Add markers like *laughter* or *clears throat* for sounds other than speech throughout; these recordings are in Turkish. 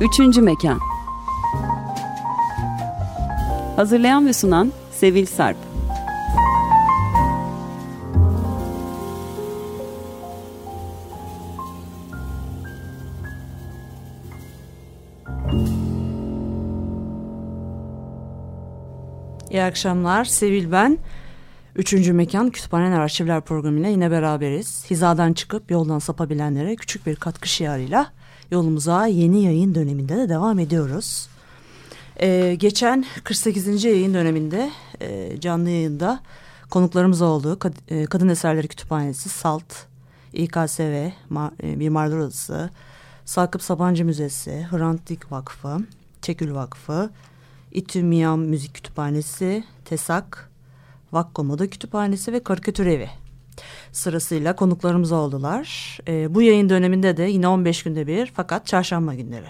Üçüncü Mekan Hazırlayan ve sunan Sevil Sarp İyi akşamlar. Sevil ben. Üçüncü Mekan Kütüphaneler Arşivler programıyla yine beraberiz. Hizadan çıkıp yoldan sapabilenlere küçük bir katkı şiarıyla yolumuza yeni yayın döneminde de devam ediyoruz. Ee, geçen 48. yayın döneminde e, canlı yayında konuklarımız olduğu Kad e, Kadın Eserleri Kütüphanesi, SALT, İKSV, Ma e, Mimarlar Odası, Sakıp Sabancı Müzesi, Hrant Dink Vakfı, Çekül Vakfı, İTÜ Miyam Müzik Kütüphanesi, TESAK, Vakko Moda Kütüphanesi ve Karikatür Evi sırasıyla konuklarımız oldular. E, bu yayın döneminde de yine 15 günde bir fakat çarşamba günleri.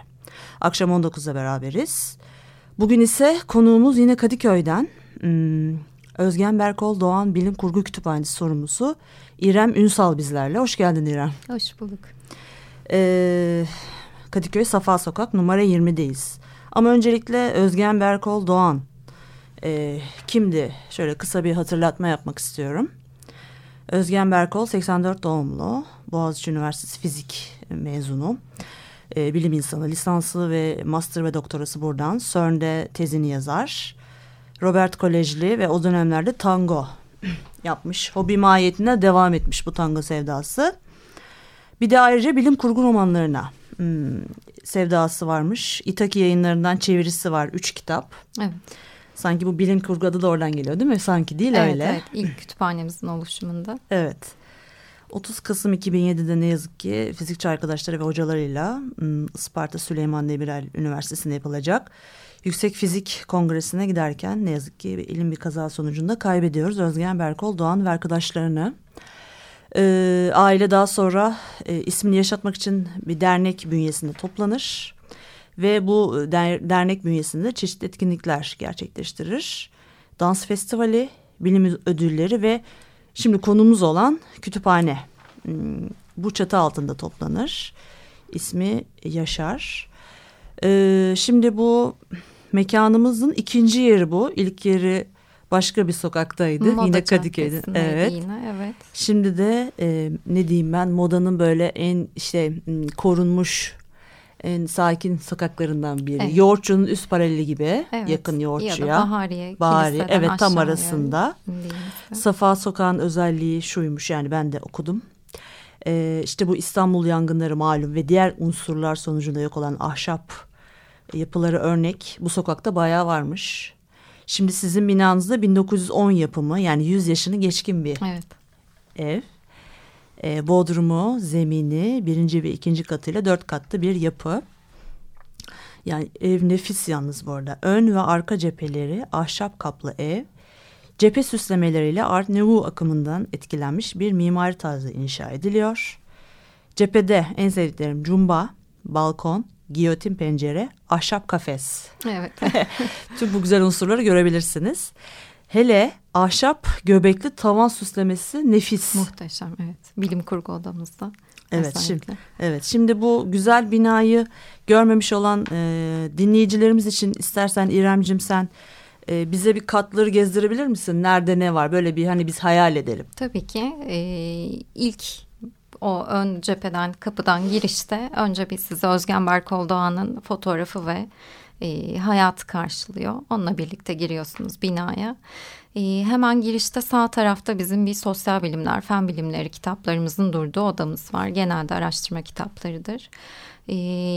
Akşam 19'da beraberiz. Bugün ise konuğumuz yine Kadıköy'den hmm, Özgen Berkol Doğan Bilim Kurgu Kütüphanesi sorumlusu İrem Ünsal bizlerle. Hoş geldin İrem. Hoş bulduk. Ee, Kadıköy Safa Sokak numara 20'deyiz. Ama öncelikle Özgen Berkol Doğan e, kimdi? Şöyle kısa bir hatırlatma yapmak istiyorum. Özgen Berkol 84 doğumlu. Boğaziçi Üniversitesi Fizik mezunu. E, bilim insanı, lisanslı ve master ve doktorası buradan. CERN'de tezini yazar. Robert Kolejli ve o dönemlerde tango *clears throat* yapmış. Hobi mahiyetine devam etmiş bu tango sevdası. Bir de ayrıca bilim kurgu romanlarına hmm, sevdası varmış. İtaki yayınlarından çevirisi var. Üç kitap. Evet. Sanki bu bilim kurgu adı da oradan geliyor değil mi? Sanki değil evet, öyle. Evet ilk *laughs* kütüphanemizin oluşumunda. Evet. 30 Kasım 2007'de ne yazık ki fizikçi arkadaşları ve hocalarıyla Isparta Süleyman Demirel Üniversitesi'nde yapılacak Yüksek Fizik Kongresi'ne giderken ne yazık ki ilim bir kaza sonucunda kaybediyoruz Özgen Berkol Doğan ve arkadaşlarını. Ee, aile daha sonra e, ismini yaşatmak için bir dernek bünyesinde toplanır ve bu der, dernek bünyesinde çeşitli etkinlikler gerçekleştirir. Dans festivali, bilim ödülleri ve şimdi konumuz olan kütüphane hmm, bu çatı altında toplanır. İsmi Yaşar. Ee, şimdi bu mekanımızın ikinci yeri bu. İlk yeri başka bir sokaktaydı. Moda yine Kadıköy'de. Evet. Yine, evet. Şimdi de e, ne diyeyim ben modanın böyle en işte korunmuş en sakin sokaklarından biri. Evet. Yoğurtçu'nun üst paraleli gibi evet. yakın Yoğurtçu'ya. Ya da Bahariye. Bahariye evet tam arasında. Safa Sokağın özelliği şuymuş yani ben de okudum. Ee, işte bu İstanbul yangınları malum ve diğer unsurlar sonucunda yok olan ahşap yapıları örnek bu sokakta bayağı varmış. Şimdi sizin binanızda 1910 yapımı yani 100 yaşını geçkin bir evet. ev. E, bodrumu, zemini birinci ve ikinci katıyla dört katlı bir yapı. Yani ev nefis yalnız bu arada. Ön ve arka cepheleri ahşap kaplı ev. Cephe süslemeleriyle Art Nouveau akımından etkilenmiş bir mimari tarzı inşa ediliyor. Cephede en sevdiklerim cumba, balkon, giyotin pencere, ahşap kafes. Evet. *laughs* Tüm bu güzel unsurları görebilirsiniz. Hele ahşap göbekli tavan süslemesi nefis. Muhteşem evet. Bilim kurgu odamızda. Evet şimdi, evet şimdi bu güzel binayı görmemiş olan e, dinleyicilerimiz için istersen İremcim sen e, bize bir katları gezdirebilir misin? Nerede ne var? Böyle bir hani biz hayal edelim. Tabii ki. E, ilk o ön cepheden kapıdan girişte önce bir size Özgen Berkol Doğan'ın fotoğrafı ve e, hayatı karşılıyor. Onunla birlikte giriyorsunuz binaya. E, hemen girişte sağ tarafta bizim bir sosyal bilimler, fen bilimleri kitaplarımızın durduğu odamız var. Genelde araştırma kitaplarıdır. Ee,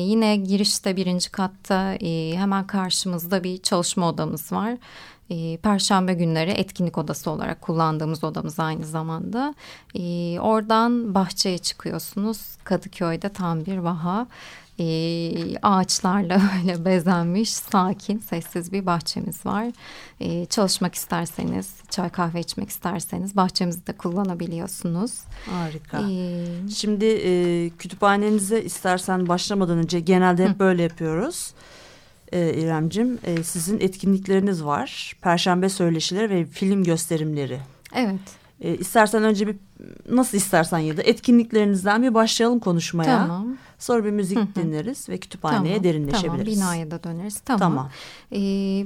yine girişte birinci katta e, hemen karşımızda bir çalışma odamız var. E, Perşembe günleri etkinlik odası olarak kullandığımız odamız aynı zamanda. E, oradan bahçeye çıkıyorsunuz. Kadıköy'de tam bir vaha e, ağaçlarla *laughs* öyle bezenmiş sakin sessiz bir bahçemiz var. E, çalışmak isterseniz çay kahve içmek isterseniz bahçemizi de kullanabiliyorsunuz. Harika. Ee, Şimdi e, kütüphanenize istersen başlamadan önce genelde hep hı. böyle yapıyoruz. E, İremcim e, sizin etkinlikleriniz var. Perşembe söyleşileri ve film gösterimleri. Evet. E, istersen önce bir nasıl istersen ya da etkinliklerinizden bir başlayalım konuşmaya. Tamam. Sonra bir müzik dinleriz ve kütüphaneye tamam, derinleşebiliriz. Tamam binaya da döneriz. Tamam. tamam. Ee,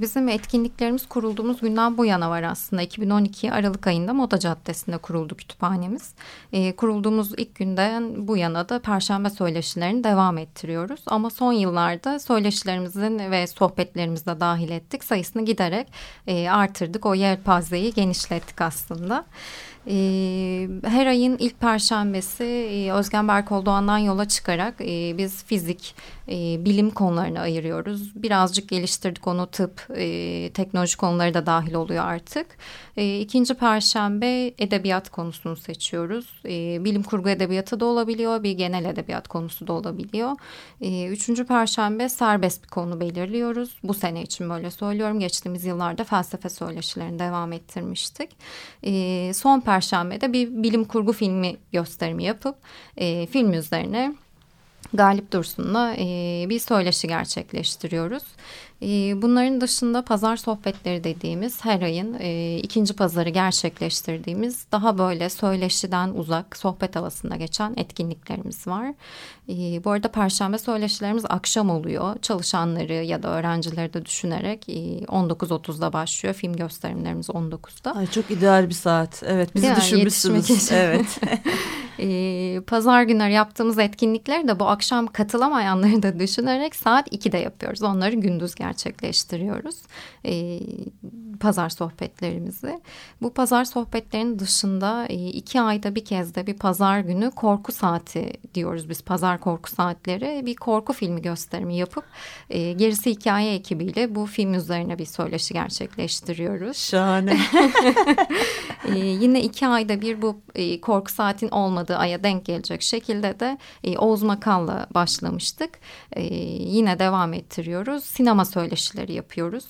bizim etkinliklerimiz kurulduğumuz günden bu yana var aslında. 2012 Aralık ayında Moda Caddesi'nde kuruldu kütüphanemiz. Ee, kurulduğumuz ilk günden bu yana da Perşembe söyleşilerini devam ettiriyoruz. Ama son yıllarda söyleşilerimizin ve sohbetlerimizi de dahil ettik. Sayısını giderek e, artırdık. O yelpazeyi genişlettik aslında. Ee, her ayın ilk perşembesi e, Özgen Berkol Doğan'dan yola çıkarak e, biz fizik, e, bilim konularını ayırıyoruz. Birazcık geliştirdik onu tıp, teknoloji konuları da dahil oluyor artık. İkinci perşembe edebiyat konusunu seçiyoruz. Bilim kurgu edebiyatı da olabiliyor, bir genel edebiyat konusu da olabiliyor. Üçüncü perşembe serbest bir konu belirliyoruz. Bu sene için böyle söylüyorum. Geçtiğimiz yıllarda felsefe söyleşilerini devam ettirmiştik. Son perşembe de bir bilim kurgu filmi gösterimi yapıp e, film üzerine Galip Dursun'la e, bir söyleşi gerçekleştiriyoruz. E, bunların dışında pazar sohbetleri dediğimiz her ayın e, ikinci pazarı gerçekleştirdiğimiz daha böyle söyleşiden uzak sohbet havasında geçen etkinliklerimiz var. E, bu arada perşembe söyleşilerimiz akşam oluyor. Çalışanları ya da öğrencileri de düşünerek e, 19.30'da başlıyor. Film gösterimlerimiz 19'da. Ay çok ideal bir saat. Evet bizi yani düşünmüşsünüz. Evet. *laughs* *laughs* e, pazar günleri yaptığımız etkinlikleri de bu akşam katılamayanları da düşünerek saat 2'de yapıyoruz. Onları gündüz gerçekleştiriyoruz. E, pazar sohbetlerimizi. Bu pazar sohbetlerinin dışında e, iki ayda bir kez de bir pazar günü korku saati diyoruz biz. Pazar korku saatleri bir korku filmi gösterimi yapıp e, gerisi hikaye ekibiyle bu film üzerine bir söyleşi gerçekleştiriyoruz. Şahane. *laughs* e, yine iki ayda bir bu e, korku saatin olmadığı aya denk gelecek şekilde de e, Oğuz Makal'la başlamıştık. E, yine devam ettiriyoruz. Sinema söyleşileri yapıyoruz.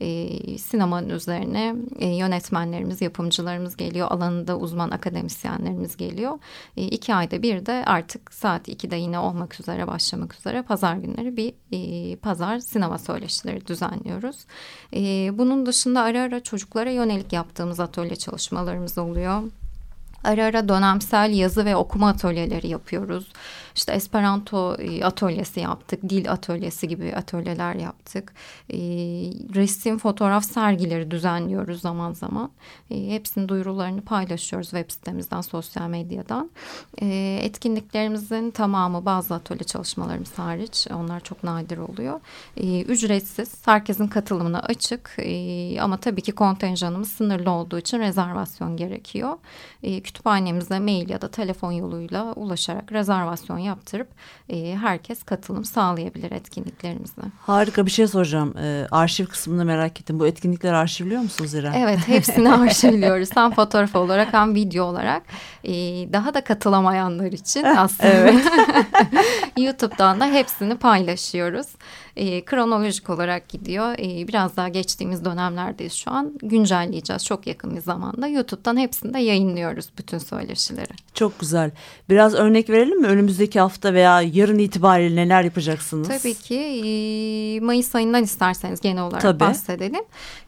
E, sinemanın üzerine e, yönetmenlerimiz, yapımcılarımız geliyor. Alanında uzman akademisyenlerimiz geliyor. E, iki ayda bir de artık saat 2'de yine olmak üzere başlamak üzere pazar günleri bir e, pazar sinema söyleşileri düzenliyoruz. E, bunun dışında ara ara çocuklara yönelik yaptığımız atölye çalışmalarımız oluyor. Ara ara dönemsel yazı ve okuma atölyeleri yapıyoruz. İşte Esperanto e, atölyesi yaptık, dil atölyesi gibi atölyeler yaptık. E, resim, fotoğraf sergileri düzenliyoruz zaman zaman. E, hepsinin duyurularını paylaşıyoruz web sitemizden, sosyal medyadan. Etkinliklerimizin tamamı bazı atölye çalışmalarımız hariç, onlar çok nadir oluyor. Ücretsiz, herkesin katılımına açık ama tabii ki kontenjanımız sınırlı olduğu için rezervasyon gerekiyor. Kütüphanemize mail ya da telefon yoluyla ulaşarak rezervasyon yaptırıp e, herkes katılım sağlayabilir etkinliklerimize. Harika bir şey soracağım. E, arşiv kısmını merak ettim. Bu etkinlikleri arşivliyor musunuz İrem? Evet hepsini *laughs* arşivliyoruz. hem fotoğraf olarak hem video olarak. E, daha da katılamayanlar için *laughs* aslında evet. *laughs* YouTube'dan da hepsini paylaşıyoruz e, kronolojik olarak gidiyor. E, biraz daha geçtiğimiz dönemlerdeyiz şu an. Güncelleyeceğiz çok yakın bir zamanda. YouTube'dan hepsini de yayınlıyoruz bütün söyleşileri. Çok güzel. Biraz örnek verelim mi? Önümüzdeki hafta veya yarın itibariyle neler yapacaksınız? Tabii ki. E, Mayıs ayından isterseniz genel olarak Tabii. bahsedelim.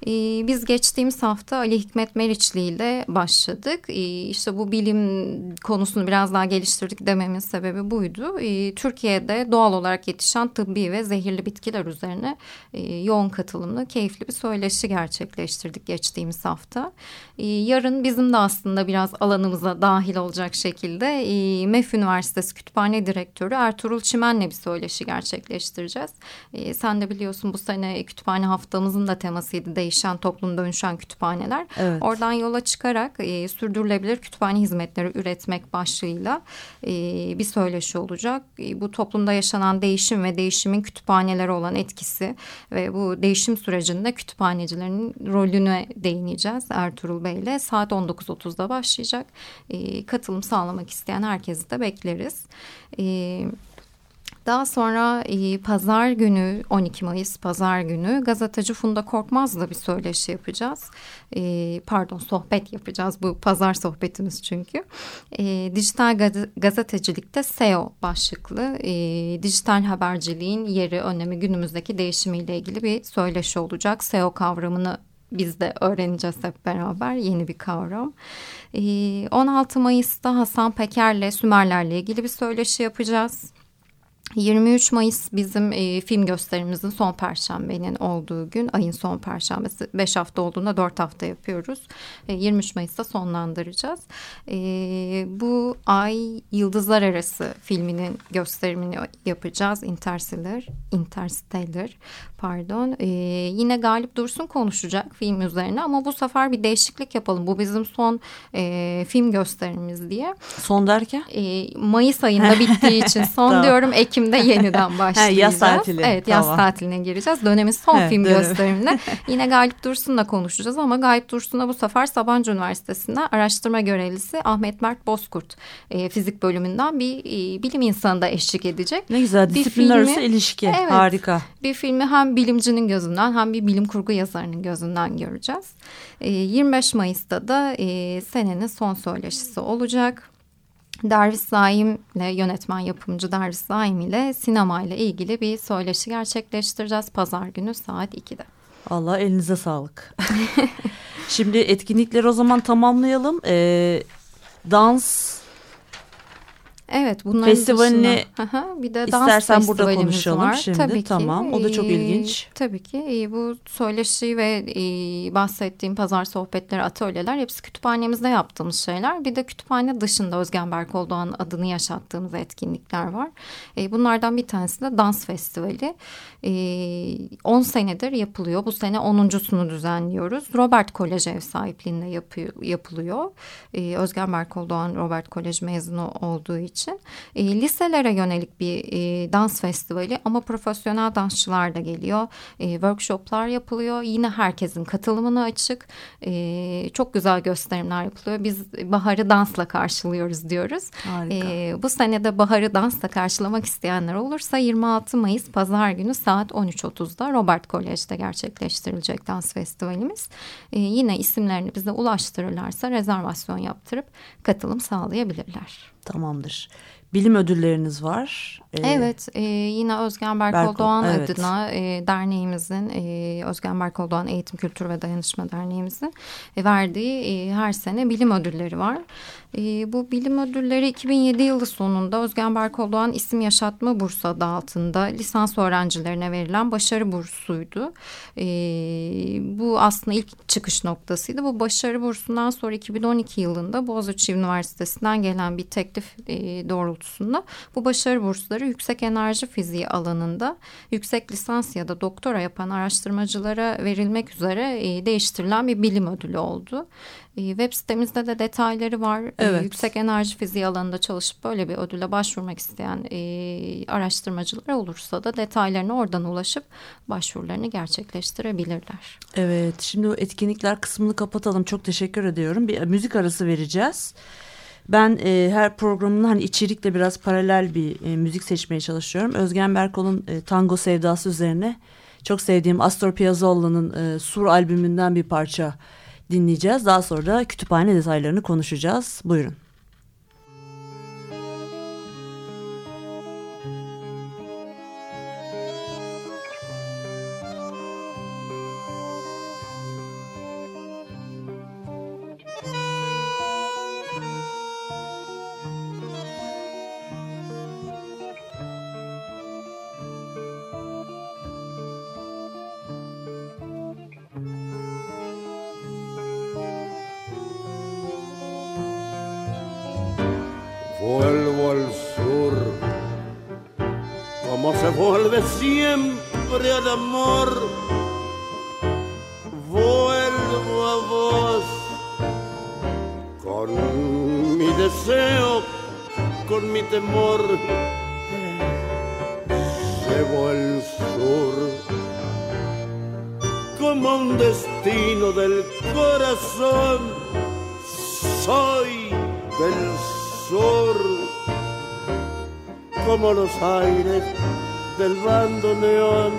E, biz geçtiğimiz hafta Ali Hikmet Meriçli ile başladık. E, işte bu bilim konusunu biraz daha geliştirdik dememin sebebi buydu. E, Türkiye'de doğal olarak yetişen tıbbi ve zehirli bitkiler üzerine e, yoğun katılımlı keyifli bir söyleşi gerçekleştirdik geçtiğimiz hafta. E, yarın bizim de aslında biraz alanımıza dahil olacak şekilde e, MEF Üniversitesi Kütüphane Direktörü Ertuğrul Çimen'le bir söyleşi gerçekleştireceğiz. E, sen de biliyorsun bu sene kütüphane haftamızın da temasıydı değişen toplum dönüşen kütüphaneler. Evet. Oradan yola çıkarak e, sürdürülebilir kütüphane hizmetleri üretmek başlığıyla e, bir söyleşi olacak. E, bu toplumda yaşanan değişim ve değişimin kütüphanelere olan etkisi ve bu değişim sürecinde kütüphanecilerin rolüne değineceğiz Ertuğrul Bey'le. Saat 19.30'da başlayacak. E, katılım sağlamak isteyen herkesi de bekleriz. Evet. Daha sonra e, pazar günü 12 Mayıs pazar günü gazeteci Funda Korkmaz'la bir söyleşi yapacağız. E, pardon sohbet yapacağız bu pazar sohbetimiz çünkü. E, dijital gaz gazetecilikte SEO başlıklı e, dijital haberciliğin yeri önemi günümüzdeki değişimiyle ilgili bir söyleşi olacak. SEO kavramını biz de öğreneceğiz hep beraber yeni bir kavram. 16 Mayıs'ta Hasan Peker'le Sümerlerle ilgili bir söyleşi yapacağız. 23 Mayıs bizim e, film gösterimizin son perşembenin olduğu gün. Ayın son perşembesi 5 hafta olduğunda 4 hafta yapıyoruz. E, 23 Mayıs'ta sonlandıracağız. E, bu ay Yıldızlar Arası filminin gösterimini yapacağız. Interstellar, Interstellar pardon. E, yine Galip Dursun konuşacak film üzerine ama bu sefer bir değişiklik yapalım. Bu bizim son e, film gösterimiz diye. Son derken? E, Mayıs ayında bittiği için *laughs* son tamam. diyorum. Ekim'de yeniden *laughs* başlayacağız. yaz tatili. Evet yaz tamam. tatiline gireceğiz. Dönemin son evet, film dönem. gösteriminde *laughs* yine Galip Dursun'la konuşacağız ama Galip Dursun'a bu sefer Sabancı Üniversitesi'nde araştırma görevlisi Ahmet Mert Bozkurt e, fizik bölümünden bir e, bilim insanı da eşlik edecek. Ne güzel disiplinler arası ilişki evet, harika. Bir filmi hem bilimcinin gözünden hem bir bilim kurgu yazarının gözünden göreceğiz. E, 25 Mayıs'ta da e, senenin son söyleşisi olacak. Derviş Zaim ile yönetmen yapımcı Derviş Zaim ile sinema ile ilgili bir söyleşi gerçekleştireceğiz pazar günü saat 2'de. Allah elinize sağlık. *laughs* Şimdi etkinlikleri o zaman tamamlayalım. Ee, dans Evet bunların Festivalini dışında, bir de dans istersen burada konuşalım var. şimdi. Tabii ki, tamam o da çok ilginç. tabii ki bu söyleşi ve e, bahsettiğim pazar sohbetleri, atölyeler hepsi kütüphanemizde yaptığımız şeyler. Bir de kütüphane dışında Özgen Berkoldoğan adını yaşattığımız etkinlikler var. E, bunlardan bir tanesi de dans festivali. 10 e, senedir yapılıyor. Bu sene 10.sunu düzenliyoruz. Robert Kolej ev sahipliğinde yapıyor, yapılıyor. Özgen Berkoldoğan Robert Kolej mezunu olduğu için için e, liselere yönelik bir e, dans festivali ama profesyonel dansçılar da geliyor. E, workshoplar yapılıyor. Yine herkesin katılımına açık. E, çok güzel gösterimler yapılıyor. Biz baharı dansla karşılıyoruz diyoruz. E, bu sene de baharı dansla karşılamak isteyenler olursa 26 Mayıs Pazar günü saat 13.30'da Robert Kolej'de gerçekleştirilecek dans festivalimiz. E, yine isimlerini bize ulaştırırlarsa rezervasyon yaptırıp katılım sağlayabilirler. Tamamdır. Bilim ödülleriniz var. Ee, evet e, yine Özgen Berkol, Berkol Doğan evet. adına e, derneğimizin e, Özgen Berkol Doğan Eğitim Kültür ve Dayanışma Derneğimizin e, verdiği e, her sene bilim ödülleri var. E, bu bilim ödülleri 2007 yılı sonunda Özgen Berkol Doğan İsim Yaşatma Bursu adı altında lisans öğrencilerine verilen başarı bursuydu. E, bu aslında ilk çıkış noktasıydı. Bu başarı bursundan sonra 2012 yılında Boğaziçi Üniversitesi'nden gelen bir teklif e, doğrultusunda bu başarı bursları araştırmacıları yüksek enerji fiziği alanında yüksek lisans ya da doktora yapan araştırmacılara verilmek üzere e, değiştirilen bir bilim ödülü oldu. E, web sitemizde de detayları var. E, evet. yüksek enerji fiziği alanında çalışıp böyle bir ödüle başvurmak isteyen araştırmacılar olursa da detaylarına oradan ulaşıp başvurularını gerçekleştirebilirler. Evet şimdi o etkinlikler kısmını kapatalım. Çok teşekkür ediyorum. Bir müzik arası vereceğiz. Ben e, her programın hani içerikle biraz paralel bir e, müzik seçmeye çalışıyorum. Özgen Berkol'un e, Tango Sevdası üzerine çok sevdiğim Astor Piazzolla'nın e, Sur albümünden bir parça dinleyeceğiz. Daha sonra da kütüphane detaylarını konuşacağız. Buyurun. Deseo, con mi temor. Llevo el sur como un destino del corazón. Soy del sur como los aires del bando neón.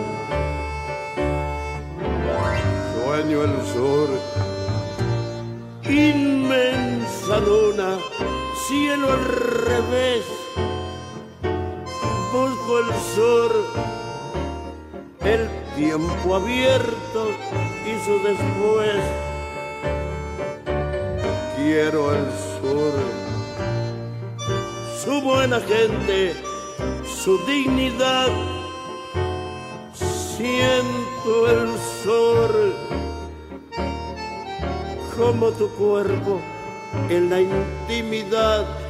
Sueño el sur, inmensa luna, cielo al revés. Busco el sur, el tiempo abierto y su después. Quiero el sur, su buena gente su dignidad. Siento el sol como tu cuerpo en la intimidad.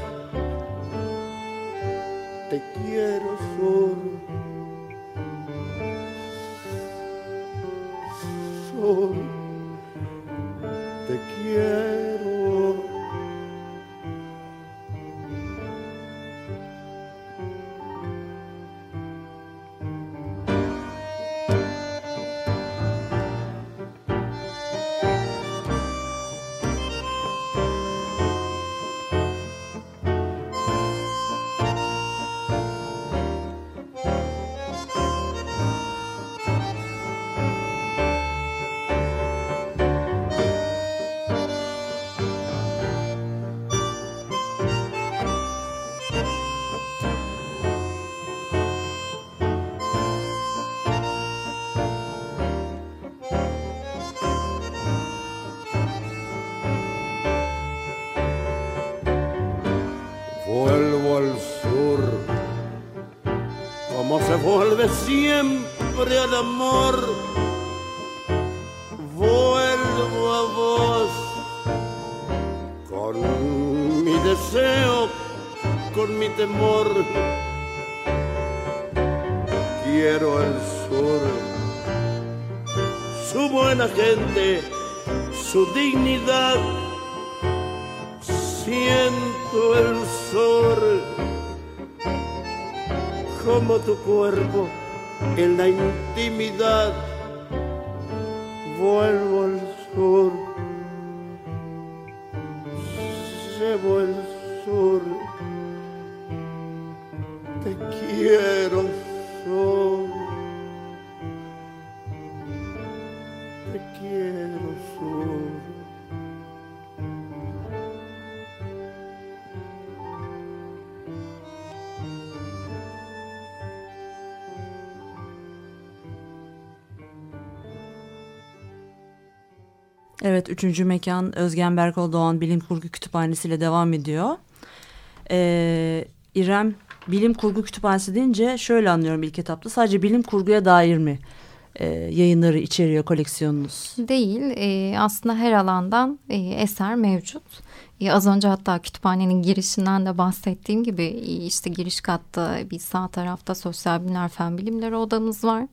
Vuelve siempre al amor. Vuelvo a vos con mi deseo, con mi temor. Quiero el sur, su buena gente, su dignidad siento el sol como tu cuerpo en la intimidad. Vuelvo al sur, llevo el sur, te quiero Evet, üçüncü mekan Özgen Berkol Doğan Bilim Kurgu Kütüphanesi ile devam ediyor. Ee, İrem Bilim Kurgu Kütüphanesi deyince şöyle anlıyorum ilk etapta. Sadece bilim kurguya dair mi e, yayınları içeriyor koleksiyonunuz? Değil e, aslında her alandan e, eser mevcut. E, az önce hatta kütüphanenin girişinden de bahsettiğim gibi e, işte giriş katta bir sağ tarafta sosyal bilimler fen bilimleri odamız var.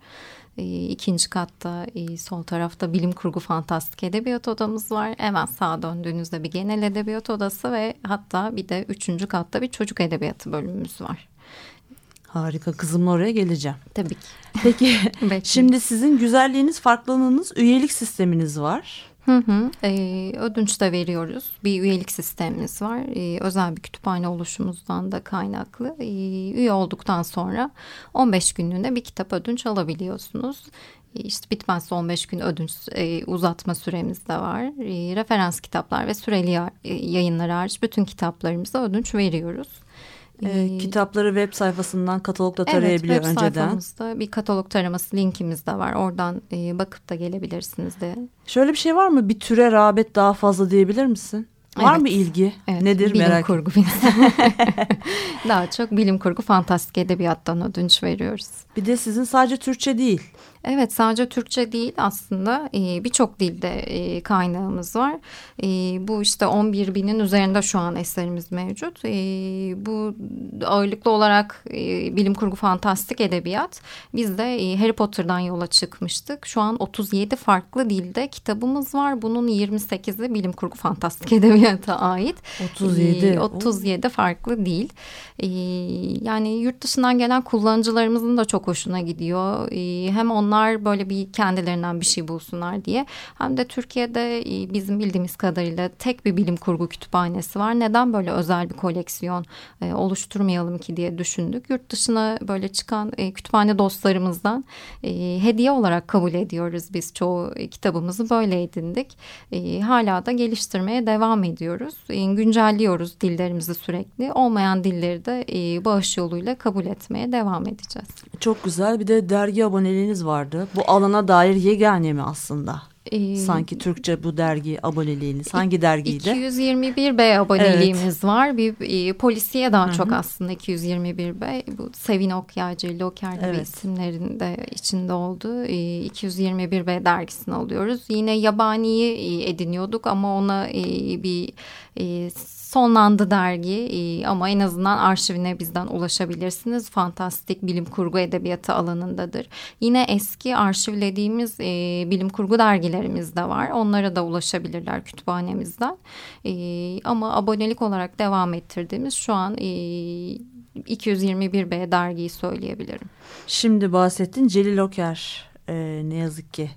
E, ikinci katta e, sol tarafta bilim kurgu fantastik edebiyat odamız var. Hemen sağa döndüğünüzde bir genel edebiyat odası ve hatta bir de üçüncü katta bir çocuk edebiyatı bölümümüz var. Harika, kızımla oraya geleceğim. Tabii ki. Peki, *laughs* şimdi sizin güzelliğiniz, farklılığınız, üyelik sisteminiz var. Hı hı. Ee, ödünç de veriyoruz. Bir üyelik sistemimiz var. Ee, özel bir kütüphane oluşumuzdan da kaynaklı. Ee, üye olduktan sonra 15 günlüğüne bir kitap ödünç alabiliyorsunuz. Ee, İşte bitmezse 15 gün ödünç e, uzatma süremiz de var. Ee, referans kitaplar ve süreli e, yayınlar hariç bütün kitaplarımıza ödünç veriyoruz. Ee, kitapları web sayfasından katalogda Evet, tarayabiliyor web önceden. sayfamızda bir katalog taraması linkimiz de var. Oradan e, bakıp da gelebilirsiniz de. Şöyle bir şey var mı? Bir türe rağbet daha fazla diyebilir misin? Var Evet. mı ilgi? Evet, Nedir bilim merak kurgu bilim. *laughs* Daha çok bilim kurgu fantastik edebiyattan ödünç veriyoruz. Bir de sizin sadece Türkçe değil. Evet sadece Türkçe değil aslında e, birçok dilde e, kaynağımız var. E, bu işte 11 binin üzerinde şu an eserimiz mevcut. E, bu ağırlıklı olarak e, bilim kurgu fantastik edebiyat. Biz de e, Harry Potter'dan yola çıkmıştık. Şu an 37 farklı dilde kitabımız var. Bunun 28'i bilim kurgu fantastik *laughs* edebiyata ait. 37. E, 37 farklı dil. E, yani yurt dışından gelen kullanıcılarımızın da çok hoşuna gidiyor. E, hem onlar böyle bir kendilerinden bir şey bulsunlar diye. Hem de Türkiye'de e, bizim bildiğimiz kadarıyla tek bir bilim kurgu kütüphanesi var. Neden böyle özel bir koleksiyon e, oluşturmayalım ki diye düşündük. Yurt dışına böyle çıkan e, kütüphane dostlarımızdan hediye olarak kabul ediyoruz biz çoğu kitabımızı böyle edindik. Hala da geliştirmeye devam ediyoruz. Güncelliyoruz dillerimizi sürekli. Olmayan dilleri de bağış yoluyla kabul etmeye devam edeceğiz. Çok güzel. Bir de dergi aboneliğiniz vardı. Bu alana dair yegane mi aslında? Ee, Sanki Türkçe bu dergi aboneliğiniz hangi dergiydi? 221B aboneliğimiz evet. var. Bir e, polisiye daha Hı -hı. çok aslında 221B. Bu Sevin Okyacı, Loker gibi evet. isimlerin de içinde olduğu e, 221B dergisini alıyoruz. Yine yabaniyi e, ediniyorduk ama ona e, bir e, sonlandı dergi e, ama en azından arşivine bizden ulaşabilirsiniz. Fantastik bilim kurgu edebiyatı alanındadır. Yine eski arşivlediğimiz e, bilim kurgu dergilerimiz de var. Onlara da ulaşabilirler kütüphanemizden. E, ama abonelik olarak devam ettirdiğimiz şu an e, 221B dergiyi söyleyebilirim. Şimdi bahsettin Celil Oker e, ne yazık ki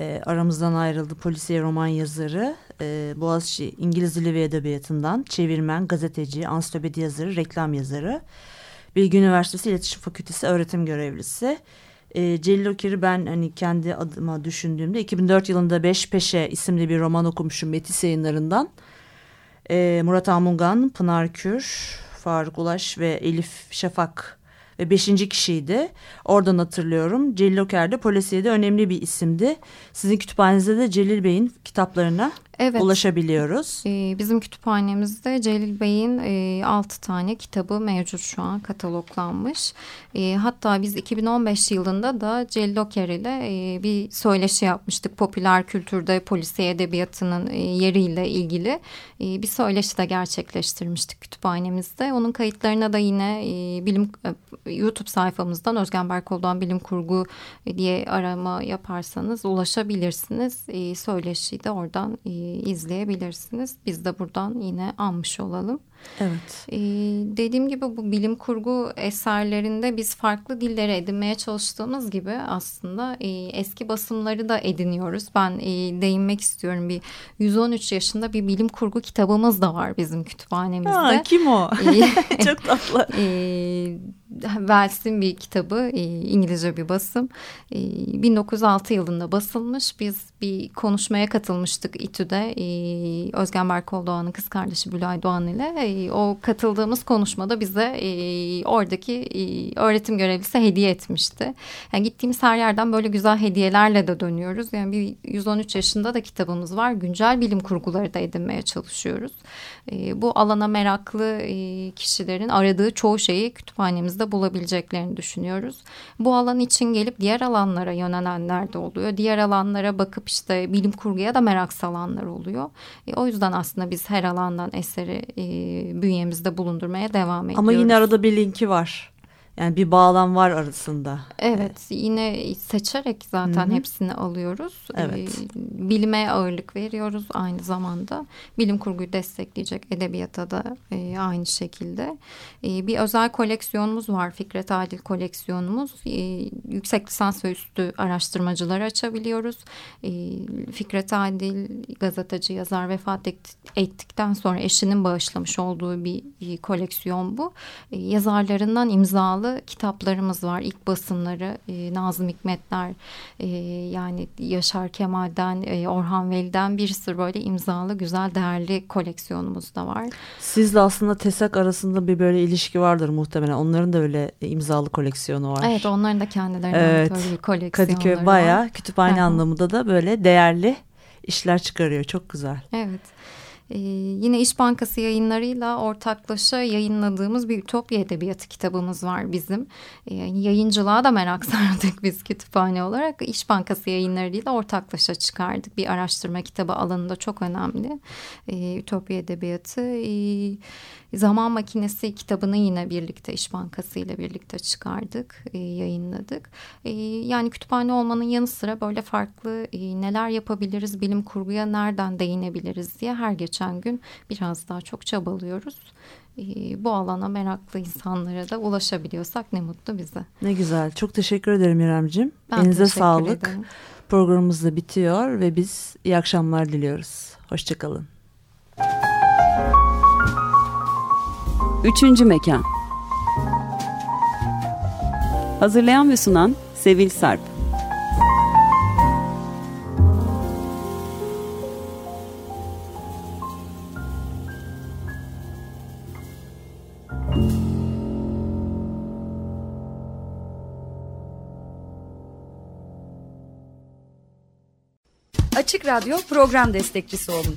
e, aramızdan ayrıldı polisiye roman yazarı e, Boğaziçi İngiliz Dili ve Edebiyatı'ndan çevirmen, gazeteci, ansiklopedi yazarı, reklam yazarı. Bilgi Üniversitesi İletişim Fakültesi öğretim görevlisi. E, Celil Oker'i ben hani kendi adıma düşündüğümde 2004 yılında Beş Peşe isimli bir roman okumuşum Metis yayınlarından. E, Murat Amungan, Pınar Kür, Faruk Ulaş ve Elif Şafak beşinci kişiydi. Oradan hatırlıyorum. Celil Oker de Polisiye'de önemli bir isimdi. Sizin kütüphanenizde de Celil Bey'in kitaplarına evet. ulaşabiliyoruz. Ee, bizim kütüphanemizde Celil Bey'in e, 6 tane kitabı mevcut şu an kataloglanmış. E, hatta biz 2015 yılında da Celil Oker ile e, bir söyleşi yapmıştık. Popüler kültürde polisiye edebiyatının e, yeriyle ilgili e, bir söyleşi de gerçekleştirmiştik kütüphanemizde. Onun kayıtlarına da yine e, bilim e, YouTube sayfamızdan Özgen Berkol'dan bilim kurgu diye arama yaparsanız ulaşabilirsiniz. E, söyleşiyi de oradan e, izleyebilirsiniz. Biz de buradan yine almış olalım. Evet. Ee, dediğim gibi bu bilim kurgu eserlerinde biz farklı dilleri edinmeye çalıştığımız gibi aslında e, eski basımları da ediniyoruz. Ben e, değinmek istiyorum bir 113 yaşında bir bilim kurgu kitabımız da var bizim kütüphanemizde. Ha, kim o? *laughs* *laughs* Çok tatlı. e, Wells'in bir kitabı e, İngilizce bir basım. E, 1906 yılında basılmış. Biz bir konuşmaya katılmıştık İTÜ'de. E, Özgen Berkol Doğan'ın kız kardeşi Bülay Doğan ile. E, o katıldığımız konuşmada bize e, oradaki e, öğretim görevlisi hediye etmişti. Yani gittiğimiz her yerden böyle güzel hediyelerle de dönüyoruz. Yani bir 113 yaşında da kitabımız var. Güncel bilim kurguları da edinmeye çalışıyoruz. E, bu alana meraklı e, kişilerin aradığı çoğu şeyi kütüphanemizde bulabileceklerini düşünüyoruz. Bu alan için gelip diğer alanlara yönelenler de oluyor. Diğer alanlara bakıp işte bilim kurguya da merak salanlar oluyor. E, o yüzden aslında biz her alandan eseri e, bünyemizde bulundurmaya devam ediyoruz. Ama yine arada bir linki var. Yani bir bağlam var arasında. Evet yine seçerek zaten Hı -hı. hepsini alıyoruz. Evet. Ee, bilime ağırlık veriyoruz aynı zamanda. Bilim kurguyu destekleyecek edebiyata da e, aynı şekilde. E, bir özel koleksiyonumuz var Fikret Adil koleksiyonumuz. E, yüksek lisans ve üstü araştırmacıları açabiliyoruz. E, Fikret Adil gazeteci yazar vefat ettikten sonra eşinin bağışlamış olduğu bir, bir koleksiyon bu. E, yazarlarından imzalı kitaplarımız var. İlk basımları e, Nazım Hikmetler e, yani Yaşar Kemal'den e, Orhan Veli'den bir sürü böyle imzalı güzel değerli koleksiyonumuz da var. Sizle aslında TESAK arasında bir böyle ilişki vardır muhtemelen. Onların da öyle imzalı koleksiyonu var. Evet onların da kendilerine evet. bir koleksiyonları Kadıköy bayağı kütüphane anlamında da böyle değerli işler çıkarıyor. Çok güzel. Evet. Ee, yine İş Bankası yayınlarıyla ortaklaşa yayınladığımız bir Ütopya Edebiyatı kitabımız var bizim. Ee, yayıncılığa da merak *laughs* sardık biz kütüphane olarak. İş Bankası yayınlarıyla ortaklaşa çıkardık. Bir araştırma kitabı alanında çok önemli. Ee, Ütopya Edebiyatı... E, Zaman Makinesi kitabını yine birlikte İş Bankası ile birlikte çıkardık, e, yayınladık. E, yani kütüphane olmanın yanı sıra böyle farklı e, neler yapabiliriz, bilim kurguya nereden değinebiliriz diye her geçen gün biraz daha çok çabalıyoruz. E, bu alana meraklı insanlara da ulaşabiliyorsak ne mutlu bize. Ne güzel. Çok teşekkür ederim İremcim. Ben Elinize sağlık. Ederim. Programımız da bitiyor ve biz iyi akşamlar diliyoruz. Hoşçakalın. Üçüncü Mekan Hazırlayan ve sunan Sevil Sarp Açık Radyo program destekçisi olun.